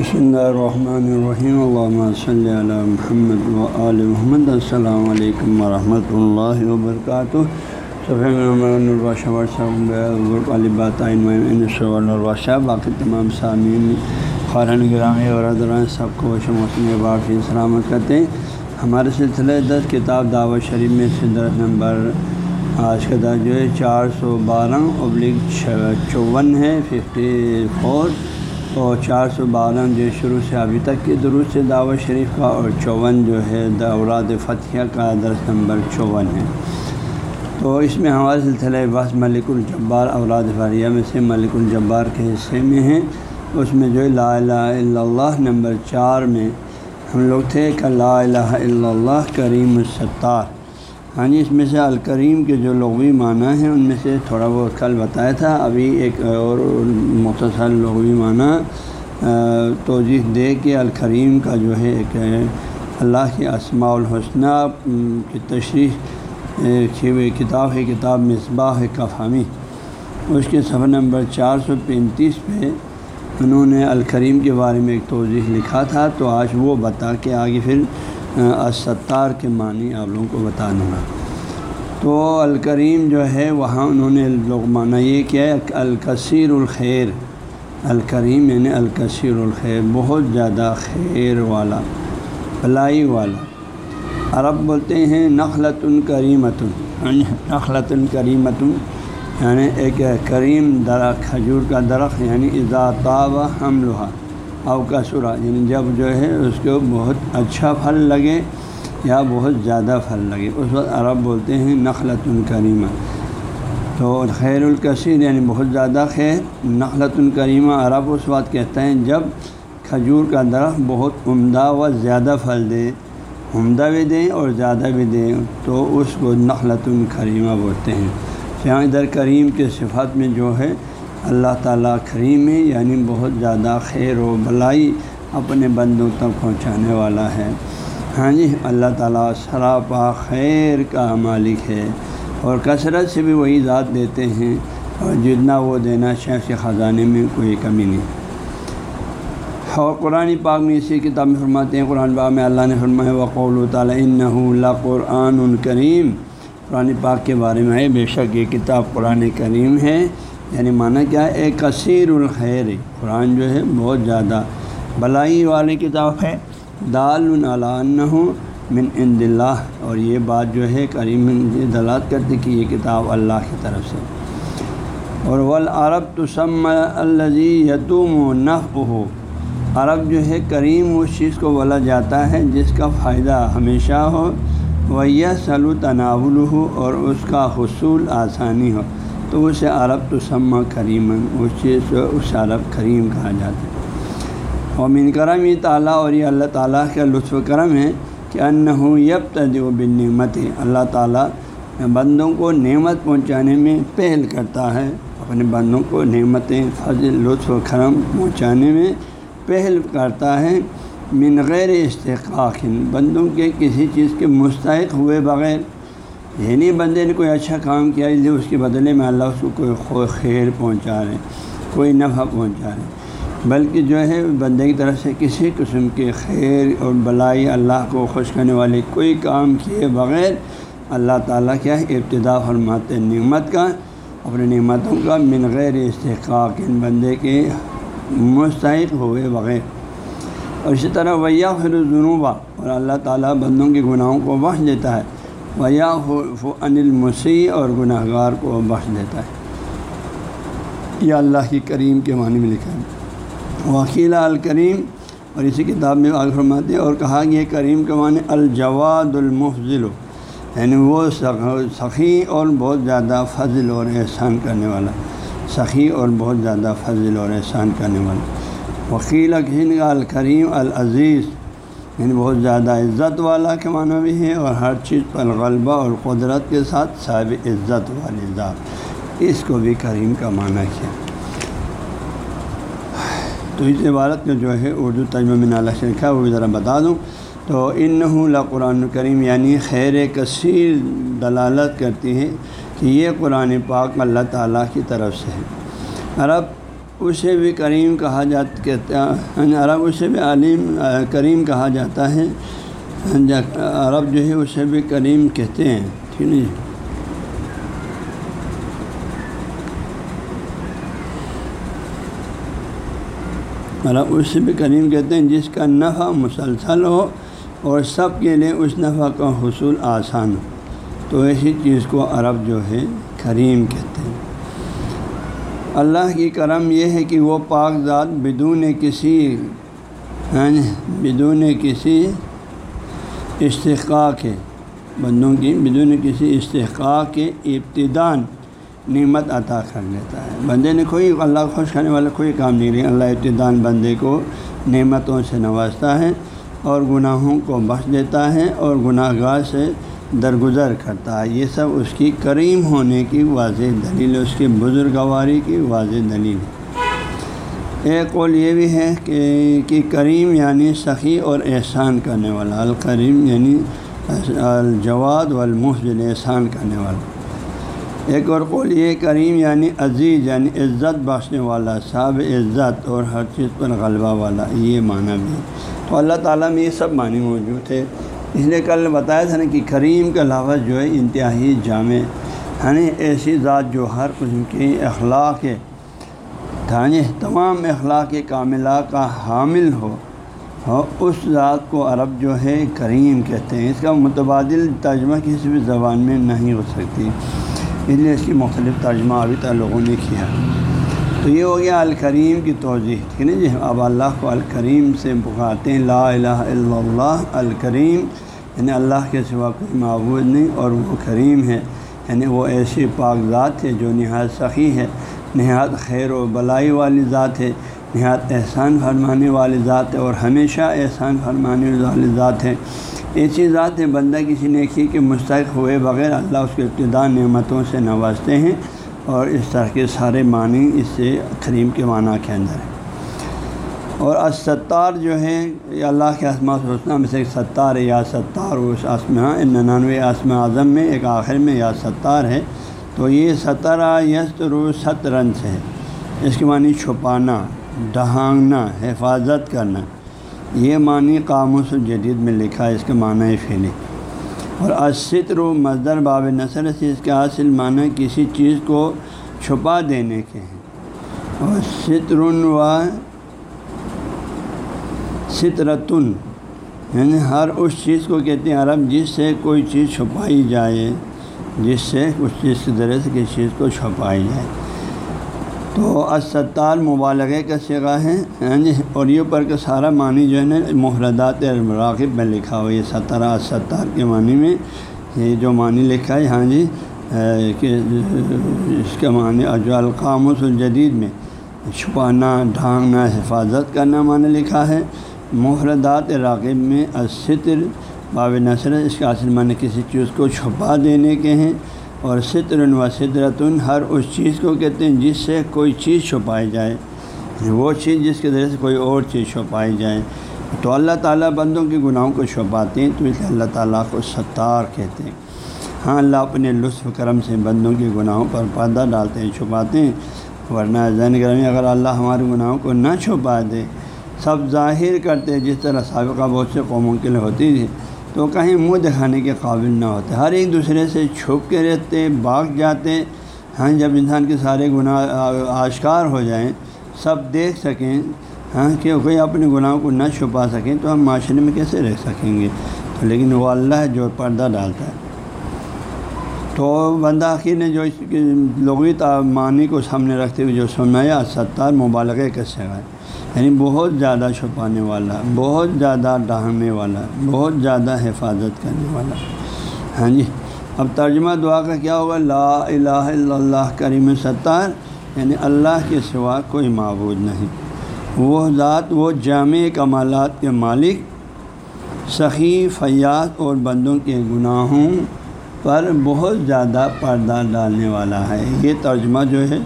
بسم اللہ الرحمن الرحیم اللہ صلی علی محمد و آل محمد السلام علیکم ورحمۃ اللہ وبرکاتہ صبح باقی تمام سامعین خارن گرامی اور سب کو موسم باقی سلامت کرتے ہیں ہمارے سلسلے دس کتاب دعوت شریف میں سے درس نمبر آج کا درج جو ہے چار سو بارہ ابلک چون ہے ففٹی فور اور چار سو بارہ جو شروع سے ابھی تک کے درست سے دعوت شریف کا اور چون جو ہے دورات فتح کا درس نمبر چون ہے۔ تو اس میں ہمارے سلسلہ بس ملک الجبار اوراد فاریہ میں سے ملک الجبار کے حصے میں ہیں۔ اس میں جو لا الہ الا اللہ نمبر چار میں ہم لوگ تھے کہ لا الہ الا اللہ کریم الستار۔ ہاں جی اس میں سے الکریم کے جو لغوی معنی ہیں، ان میں سے تھوڑا بہت کل بتایا تھا۔ ابھی ایک اور مختصر لغوی معنی توجہ دے کے الکریم کا جو ہے ایک اللہ کے اسماع الحسنہ کی تشریح ہوئی کتاب ہے، کتاب مصباح کفامی۔ اس کے صفحہ نمبر چار سو پینتیس پہ انہوں نے الکریم کے بارے میں ایک توضیح لکھا تھا۔ تو آج وہ بتا کے آگے پھر ستار کے معنی آپ لوگوں کو بتا دوں گا تو الکریم جو ہے، وہاں انہوں نے لوگ معنی یہ کیا ہے الکثیر الخیر، الکریم یعنی الکثیر الخیر، بہت زیادہ خیر والا، بلائی والا۔ عرب بولتے ہیں نخلت الکریمت نخلت الکریمت یعنی ایک کریم درخت، کھجور کا درخت یعنی اضاطا و ہم لوہا یعنی جب جو ہے اس کو بہت اچھا پھل لگے یا بہت زیادہ پھل لگے۔ اس وقت عرب بولتے ہیں نخلت الکریمہ تو خیر الکثیر یعنی بہت زیادہ خیر نخلت الکریمہ عرب اس وقت کہتے ہیں جب کھجور کا درخت بہت عمدہ و زیادہ پھل دے، عمدہ بھی دیں اور زیادہ بھی دیں تو اس کو نخلت الکریمہ بولتے ہیں۔ جہاں ادھر کریم کے صفات میں جو ہے اللہ تعالیٰ کریم ہے یعنی بہت زیادہ خیر و بلائی اپنے بندوں تک پہنچانے والا ہے۔ ہاں جی اللہ تعالیٰ سراپا خیر کا مالک ہے اور کثرت سے بھی وہی ذات دیتے ہیں اور جتنا وہ دینا شیخ کے خزانے میں کوئی کمی نہیں۔ اور قرآن پاک میں اسی کتاب میں فرماتے ہیں، قرآن پاک میں اللہ نے فرمایا، وقول تعالیٰ اللہ قرآن الکریم قرآن پاک کے بارے میں ہے، بے شک یہ کتاب قرآن کریم ہے۔ یعنی معنی کیا ہے؟ ایک کثیر الخیر۔ قرآن جو ہے بہت زیادہ بلائی والی کتاب ہے۔ دال ہوں من عند اللہ۔ اور یہ بات جو ہے کریم دلات کرتی کہ یہ کتاب اللہ کی طرف سے۔ اور ولعرب تسم الزی یتوم و نف ہو عرب جو ہے کریم اس چیز کو بولا جاتا ہے جس کا فائدہ ہمیشہ ہو۔ وہ سلو تناول ہو اور اس کا حصول آسانی ہو۔ تو اسے عرب تو سما کریم اس چیز کو اس عرب کریم کہا جاتا ہے۔ اور من کرم یہ تعالیٰ اور یہ اللہ تعالیٰ کا لطف کرم ہے کہ ان ہوں یب تجو بن نعمت اللہ تعالیٰ بندوں کو نعمت پہنچانے میں پہل کرتا ہے۔ اپنے بندوں کو نعمتیں، فضل، لطف و کرم پہنچانے میں پہل کرتا ہے۔ من غیر استحقاق، بندوں کے کسی چیز کے مستحق ہوئے بغیر یعنی بندے نے کوئی اچھا کام کیا، اس لیے اس کے بدلے میں اللہ اس کو کوئی خیر پہنچا رہے کوئی نفع پہنچا رہے بلکہ جو ہے، بندے کی طرف سے کسی قسم کے خیر اور بلائی، اللہ کو خوش کرنے والے کوئی کام کیے بغیر اللہ تعالیٰ کیا ہے، ابتدا فرماتے نعمت کا۔ اپنے نعمتوں کا من غیر استحقاق ان بندے کے مستحق ہوئے بغیر۔ اور اسی طرح ویا خر جنوبہ اور اللہ تعالیٰ بندوں کے گناہوں کو بخش دیتا ہے۔ ویا انل مسیح اور گناہ گار کو بخش دیتا ہے۔ یہ اللہ کی کریم کے معنی میں لکھا ہے۔ وکیلا الکریم، اور اسی کتاب میں فرماتے ہیں، اور کہا کہ کریم کے معنی الجواد المفضل یعنی وہ سخی اور بہت زیادہ فضل اور احسان کرنے والا۔ سخی اور بہت زیادہ فضل اور احسان کرنے والا۔ وکیل الکریم، العزیز یعنی بہت زیادہ عزت والا کے معنی بھی ہے اور ہر چیز پر غلبہ اور قدرت کے ساتھ صاحب عزت والی ذات۔ اس کو بھی کریم کا معنی کیا تو اس عبارت کا جو ہے اردو تجمہ میں نالا سے لکھا وہ بھی ذرا بتا دوں۔ تو ان قرآن کریم یعنی خیر کثیر دلالت کرتی ہے کہ یہ قرآن پاک اللہ تعالیٰ کی طرف سے ہے۔ عرب اسے بھی کریم کہا جاتا کہتے یعنی عرب اسے بھی علیم کریم کہا جاتا ہے۔ عرب جو ہے اسے بھی کریم کہتے ہیں، ٹھیک ہے عرب اس سے بھی کریم کہتے ہیں، جس کا نفع مسلسل ہو اور سب کے لیے اس نفع کا حصول آسان ہو۔ تو ایسی چیز کو عرب جو ہے کریم کہتے ہیں۔ اللہ کی کرم یہ ہے کہ وہ پاک ذات بدون کسی ہاں جی، بدون کسی استحقاق ہے۔ بندوں کی بدون کسی استحقاق کے ابتدان نعمت عطا کر لیتا ہے۔ بندے نے کوئی اللہ خوش کرنے والا کوئی کام نہیں رہی اللہ ابتدان بندے کو نعمتوں سے نوازتا ہے اور گناہوں کو بخش دیتا ہے اور گناہ گاہ سے درگزر کرتا ہے۔ یہ سب اس کی کریم ہونے کی واضح دلیل اس کی بزرگواری کی واضح دلیل ہے۔ ایک قول یہ بھی ہے کہ کہ کریم یعنی سخی اور احسان کرنے والا الکریم یعنی الجواد والمحجن احسان کرنے والا۔ ایک اور قول یہ، کریم یعنی عزیز یعنی عزت بخشنے والا، صاحب عزت اور ہر چیز پر غلبہ والا، یہ معنی بھی تو اللہ تعالیٰ میں یہ سب معنی موجود تھے اس لیے کل بتایا تھا نا کہ کریم کا لفظ جو ہے انتہائی جامع یعنی ایسی ذات جو ہر قسم کی اخلاق ہے دھانے تمام اخلاق کاملہ کا حامل ہو اس ذات کو عرب جو ہے کریم کہتے ہیں۔ اس کا متبادل ترجمہ کسی بھی زبان میں نہیں ہو سکتی۔ اس لیے اس کی مختلف ترجمہ ابھی تک لوگوں نے کیا۔ تو یہ ہو گیا الکریم کی توضیح ٹھیک ہے جی؟ اب اللہ کو الکریم سے پکارتے ہیں، لا الہ الا اللہ، الکریم یعنی اللہ کے سوا کوئی معبود نہیں اور وہ کریم ہے یعنی وہ ایسی پاک ذات ہے جو نہایت سخی ہے، نہایت خیر و بلائی والی ذات ہے، نہایت احسان فرمانے والی ذات ہے اور ہمیشہ احسان فرمانے والی ذات ہے۔ ایسی ذات ہے، بندہ کسی نیکی کے مستحق ہوئے بغیر اللہ اس کے ابتدا نعمتوں سے نوازتے ہیں۔ اور اس طرح کے سارے معنی اس سے کریم کے معنی کے اندر ہے اور الستار جو ہے یہ اللہ کے اسما سوچنا میں سے ایک ستار ہے، یا ستار اس آسما ننانوے آسم اعظم میں، ایک آخر میں یا ستار ہے۔ تو یہ سترا یست رو ست سے ہے۔ اس کے معنی چھپانا، ڈھانگنا، حفاظت کرنا۔ یہ معنی قاموس الجدید میں لکھا ہے، اس کے معنی فیلی اور اسطر و مزدر باب نثر سے اس کے حاصل معنی کسی چیز کو چھپا دینے کے ہیں۔ اور سترن و سترتن یعنی ہر اس چیز کو کہتے ہیں عرب جس سے کوئی چیز چھپائی جائے، جس سے اس چیز کے ذریعے سے کسی چیز کو چھپائی جائے۔ تو اسطار مبالغے کا سگا ہے ہاں جی اور یہ اوپر کا سارا معنی جو ہے نا، محردات راغب میں لکھا ہوا یہ ستارہ ستار کے معنی میں یہ جو معنی لکھا ہے ہاں جی کہ اس کا معنی جو القامس الجدید میں چھپانا، ڈھانگنا، حفاظت کرنا معنی لکھا ہے۔ محردات راغب میں اسطر باب نثر اس کا اصل معنی کسی چیز کو چھپا دینے کے ہیں۔ اور ستر و سترتن ہر اس چیز کو کہتے ہیں جس سے کوئی چیز چھپائی جائے۔ وہ چیز جس کے ذریعے سے کوئی اور چیز چھپائی جائے۔ تو اللہ تعالیٰ بندوں کے گناہوں کو چھپاتے ہیں، تو اس لیے اللہ تعالیٰ کو ستار کہتے ہیں۔ ہاں اللہ اپنے لطف کرم سے بندوں کے گناہوں پر پردہ ڈالتے ہیں، چھپاتے ہیں۔ ورنہ زین گرمی اگر اللہ ہمارے گناہوں کو نہ چھپا دے، سب ظاہر کرتے جس طرح سابقہ بہت سے قوموں کے لیے ہوتی تھی تو کہیں منہ دکھانے کے قابل نہ ہوتے۔ ہر ایک دوسرے سے چھپ کے رہتے، بھاگ جاتے ہاں جب انسان کے سارے گناہ آشکار ہو جائیں، سب دیکھ سکیں ہاں کہ کوئی اپنے گناہوں کو نہ چھپا سکیں تو ہم معاشرے میں کیسے رہ سکیں گے؟ تو لیکن وہ اللہ جو پردہ ڈالتا ہے۔ تو بندہ آخر نے جو اس لغوی معنی کو سامنے رکھتے ہوئے جو سنایا ستار، مبالغے کا ہے۔ یعنی بہت زیادہ چھپانے والا، بہت زیادہ ڈھانگنے والا، بہت زیادہ حفاظت کرنے والا۔ ہاں جی۔ اب ترجمہ دعا کا کیا ہوگا؟ لا الہ الا اللہ کریم ستار یعنی اللہ کے سوا کوئی معبود نہیں۔ وہ ذات، وہ جامع کمالات کے مالک، سخی، فیاض اور بندوں کے گناہوں پر بہت زیادہ پردہ ڈالنے والا ہے۔ یہ ترجمہ جو ہے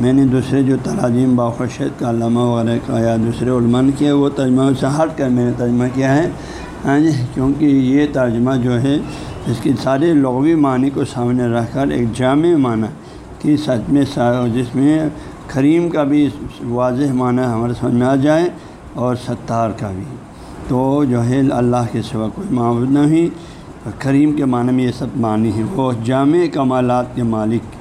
میں نے دوسرے جو تراجیم باخرشید کا علامہ وغیرہ کا یا دوسرے علماء نے کیا، وہ ترجمہ سے ہٹ کر میں نے ترجمہ کیا ہے۔ ہاں جی کیونکہ یہ ترجمہ جو ہے، اس کی سارے لغوی معنی کو سامنے رکھ کر ایک جامع معنی کہ سچ میں جس میں کریم کا بھی واضح معنی ہمارے سمجھ میں آ جائے اور ستار کا بھی۔ تو جو ہے، اللہ کے سوا کوئی معبود نہیں، کریم کے معنی میں یہ سب معنی ہیں۔ وہ جامع کمالات کے مالک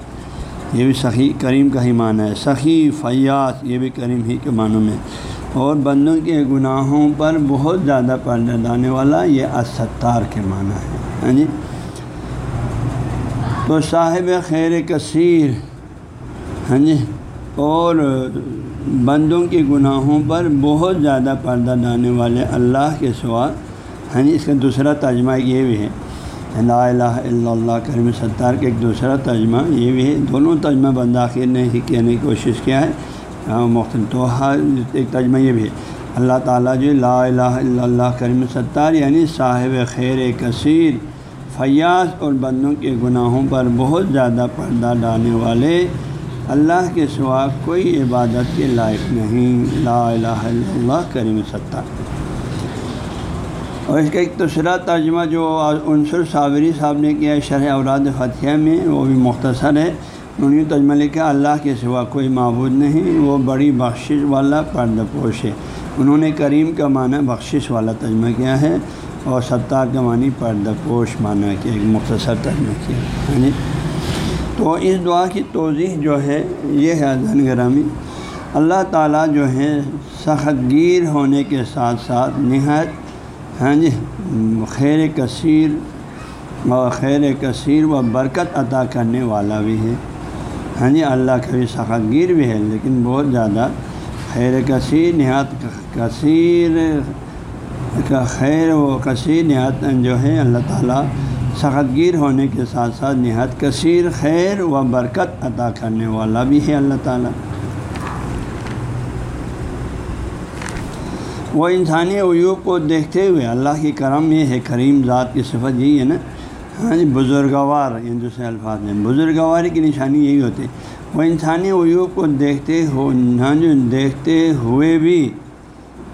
یہ بھی سخی کریم کا ہی معنی ہے۔ سخی فیاض یہ بھی کریم ہی کے معنوں میں۔ اور بندوں کے گناہوں پر بہت زیادہ پردہ ڈالنے والا یہ استار کے معنی ہے۔ ہاں جی؟ تو صاحب خیر کثیر ہاں جی؟ اور بندوں کے گناہوں پر بہت زیادہ پردہ ڈالنے والے اللہ کے سوا ہاں جی؟ اس کا دوسرا ترجمہ یہ بھی ہے۔ لا الہ الا اللہ کریم ستار کا ایک دوسرا ترجمہ، یہ بھی ہے۔ دونوں ترجمہ بنداخیر نے ہی کہنے کی کوشش کیا ہے۔ ہاں، مختلف تو ایک ترجمہ یہ بھی ہے۔ اللہ تعالیٰ جو لا الہ الا اللہ کریم ستار یعنی صاحب خیر کثیر، فیاض اور بندوں کے گناہوں پر بہت زیادہ پردہ ڈالنے والے۔ اللہ کے سوا کوئی عبادت کے لائق نہیں۔ لا الہ الا اللہ کریم ستار۔ اور اس کا ایک دوسرا ترجمہ جو عنصر صابری صاحب نے کیا شرح اوراد فتح میں، وہ بھی مختصر ہے۔ انہوں نے ترجمہ لکھا اللہ کے سوا کوئی معبود نہیں، وہ بڑی بخشش والا پرد پوش ہے۔ انہوں نے کریم کا معنی بخشش والا ترجمہ کیا ہے اور ستار کا معنی پرد پوش معنی کیا ایک مختصر ترجمہ کیا ہے۔ ہاں جی۔ تو اس دعا کی توضیح جو ہے، یہ ہے ذہن گرامی۔ اللہ تعالیٰ جو ہے، سخت گیر ہونے کے ساتھ ساتھ نہایت ہاں جی؟ خیر کثیر، اور خیر کثیر و برکت عطا کرنے والا بھی ہے۔ ہاں جی اللہ کا بھی سخت گیر بھی ہے، لیکن بہت زیادہ خیر کثیر نہایت کثیر کا خیر و کثیر نہایت جو ہے، اللہ تعالیٰ سخت گیر ہونے کے ساتھ ساتھ نہایت کثیر خیر و برکت عطا کرنے والا بھی ہے، اللہ تعالیٰ۔ وہ انسانی عیوب کو دیکھتے ہوئے اللہ کی کرم یہ ہے، کریم ذات کی صفت یہی ہے نا۔ ہاں جی بزرگوار یہ دوسرے الفاظ ہیں بزرگواری کی نشانی یہی ہوتی ہے۔ وہ انسانی عیوب کو دیکھتے ہو ہاں جی دیکھتے ہوئے بھی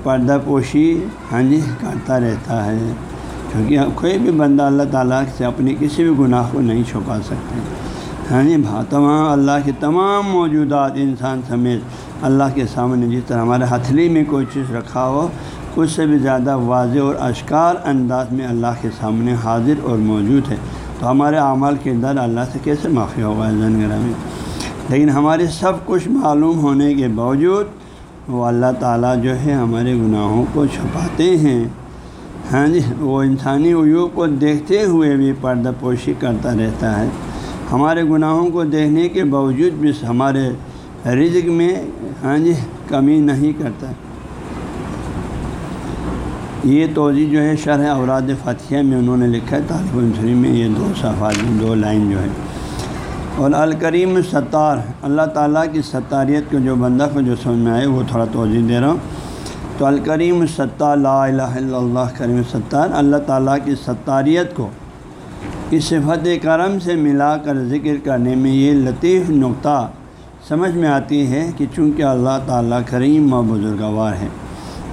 پردہ پوشی ہاں جی کرتا رہتا ہے۔ کیونکہ کوئی بھی بندہ اللہ تعالیٰ سے اپنی کسی بھی گناہ کو نہیں چھپا سکتے ہاں جی تمام، اللہ کے تمام موجودات انسان سمیت اللہ کے سامنے جس طرح ہمارے ہتھلی میں کوئی چیز رکھا ہو، اس سے بھی زیادہ واضح اور اشکار انداز میں اللہ کے سامنے حاضر اور موجود ہے۔ تو ہمارے اعمال کے اللہ سے کیسے معافی ہوگا؟ زنگرہ میں لیکن ہمارے سب کچھ معلوم ہونے کے باوجود وہ اللہ تعالیٰ جو ہے ہمارے گناہوں کو چھپاتے ہیں۔ ہاں جی وہ انسانی عیوب کو دیکھتے ہوئے بھی پردہ پوشی کرتا رہتا ہے۔ ہمارے گناہوں کو دیکھنے کے باوجود بھی ہمارے رزق میں ہاں جی کمی نہیں کرتا۔ یہ توضیع جو ہے، شرح اوراد فتح میں انہوں نے لکھا ہے۔ طالب الشری میں یہ دو صفحات دو لائن جو ہے اور الکریم ستار، اللہ تعالیٰ کی ستاریت کو جو بندہ کو جو سمجھ میں آئے، وہ تھوڑا توضیع دے رہا ہوں۔ تو الکریم ستار، لا الہ الا اللہ، کریم ستار، اللہ تعالیٰ کی ستاریت کو اس صفت کرم سے ملا کر ذکر کرنے میں یہ لطیف نقطہ سمجھ میں آتی ہے کہ چونکہ اللہ تعالیٰ کریم و بزرگوار ہے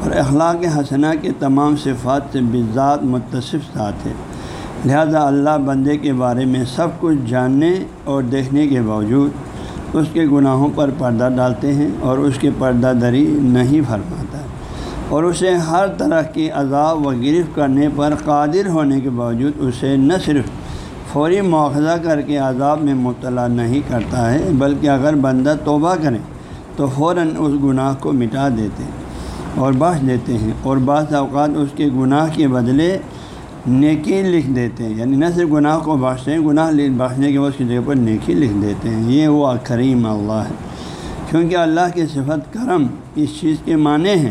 اور اخلاق حسنہ کے تمام صفات سے بذات متصف ذات ہے لہذا اللہ بندے کے بارے میں سب کچھ جاننے اور دیکھنے کے باوجود اس کے گناہوں پر پردہ ڈالتے ہیں اور اس کے پردہ دری نہیں فرماتا اور اسے ہر طرح کی عذاب و گرفت کرنے پر قادر ہونے کے باوجود اسے نہ صرف فوری مواخذہ کر کے عذاب میں مبتلا نہیں کرتا ہے، بلکہ اگر بندہ توبہ کرے تو فوراً اس گناہ کو مٹا دیتے ہیں اور بخش دیتے ہیں اور بعض اوقات اس کے گناہ کے بدلے نیکی لکھ دیتے ہیں۔ یعنی نہ صرف گناہ کو بخشتے ہیں، گناہ بخشنے کے بعد اس کی جگہ پر نیکی لکھ دیتے ہیں۔ یہ وہ کریم اللہ ہے۔ کیونکہ اللہ کی صفت کرم اس چیز کے معنی ہیں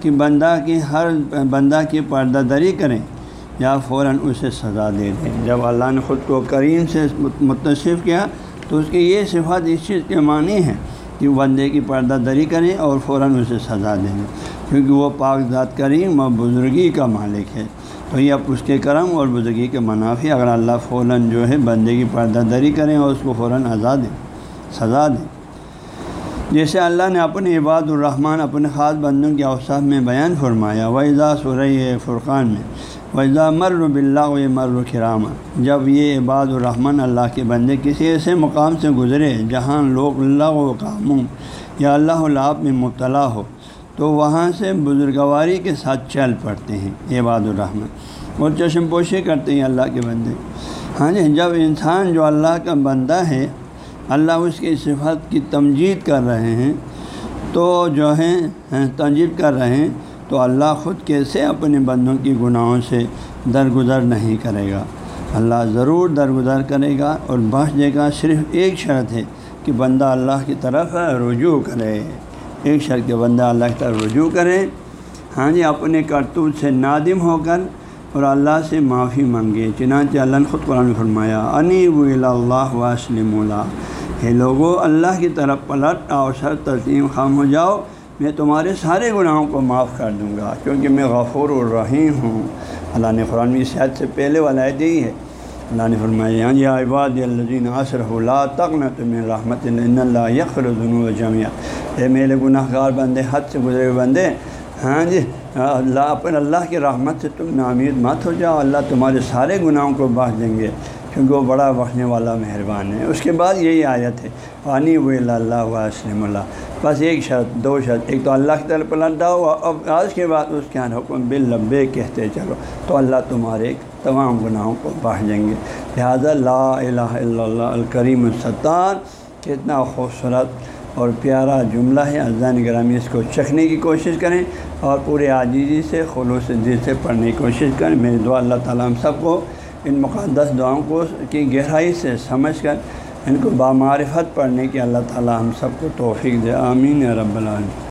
کہ بندہ کی ہر بندہ کی پردہ دری کریں۔ یا فوراً اسے سزا دے دیں۔ جب اللہ نے خود کو کریم سے متصف کیا، تو اس کی یہ صفت اس چیز کے معنی ہے کہ بندے کی پردہ دری کریں اور فوراً اسے سزا دیں۔ کیونکہ وہ پاک ذات کریم و بزرگی کا مالک ہے۔ تو یہ اب اس کے کرم اور بزرگی کے منافع، اگر اللہ فوراً جو ہے بندے کی پردہ دری کریں اور اس کو فوراً آزاد دیں سزا دیں جیسے اللہ نے اپنے عباد الرحمن، اپنے خاص بندوں کے اوساف میں بیان فرمایا وضا سورہ فرقان میں وضا مر بلّہ و مر کرام جب یہ عباد الرحمن اللہ کے بندے کسی ایسے مقام سے گزرے جہاں لوگ اللہ و کاموں یا اللہ العاب میں مبتلا ہو، تو وہاں سے بزرگواری کے ساتھ چل پڑتے ہیں عباد الرحمن۔ اور چشم پوشی کرتے ہیں اللہ کے بندے۔ ہاں جی جب انسان جو اللہ کا بندہ ہے، اللہ اس کی صفت کی تمجید کر رہے ہیں، تو جو ہے ہاں، تنجید کر رہے ہیں تو اللہ خود کیسے اپنے بندوں کی گناہوں سے درگزر نہیں کرے گا؟ اللہ ضرور درگزر کرے گا اور بخش دے گا۔ صرف ایک شرط ہے کہ بندہ اللہ کی طرف رجوع کرے۔ ایک شرط کہ بندہ اللہ کی طرف رجوع کرے۔ ہاں جی اپنے کرتوت سے نادم ہو کر اور اللہ سے معافی مانگے۔ چنانچہ اللہ نے خود قرآن فرمایا انی و اللہ وسلم اللہ ہے لوگوں اللہ کی طرف پلٹ اور سر تسلیم خام ہو جاؤ۔ میں تمہارے سارے گناہوں کو معاف کر دوں گا، کیونکہ میں غفور الرحیم ہوں۔ اللہ نے قرآن میں صحت سے پہلے والا دی ہے۔ اللہ نے فرمایا یعنی یا عباد الدین عصر اللہ تک میں تمہیں رحمت اللہ یقر و جمعہ اے میرے گناہ گار بندے، حد سے گزرے بندے ہاں جی اللہ، اپنے اللہ کی رحمت سے تم نامید مت ہو جاؤ۔ اللہ تمہارے سارے گناہوں کو بخش دیں گے۔ کیونکہ وہ بڑا بخشنے والا مہربان ہے۔ اس کے بعد یہی آیت ہے پانی و اللہ وسلم اللہ۔ بس ایک شرط، دو شرط، ایک تو اللہ کی طرف پلٹ جاؤ اب آج کے بعد اس کے حکم بل لبے کہتے چلو۔ تو اللہ تمہارے تمام گناہوں کو بخش دیں گے۔ لہٰذا لا الہ الا اللہ، الکریم الستار، کتنا خوبصورت اور پیارا جملہ ہے۔ اذان گرامی اس کو چکھنے کی کوشش کریں اور پورے عاجزی سے، خلوص دل سے پڑھنے کی کوشش کریں۔ میری دعا اللہ تعالیٰ ہم سب کو ان مقدس دعاؤں کو کی گہرائی سے سمجھ کر ان کو بامعرفت پڑھنے کی اللہ تعالیٰ ہم سب کو توفیق دے. آمین رب العالمین.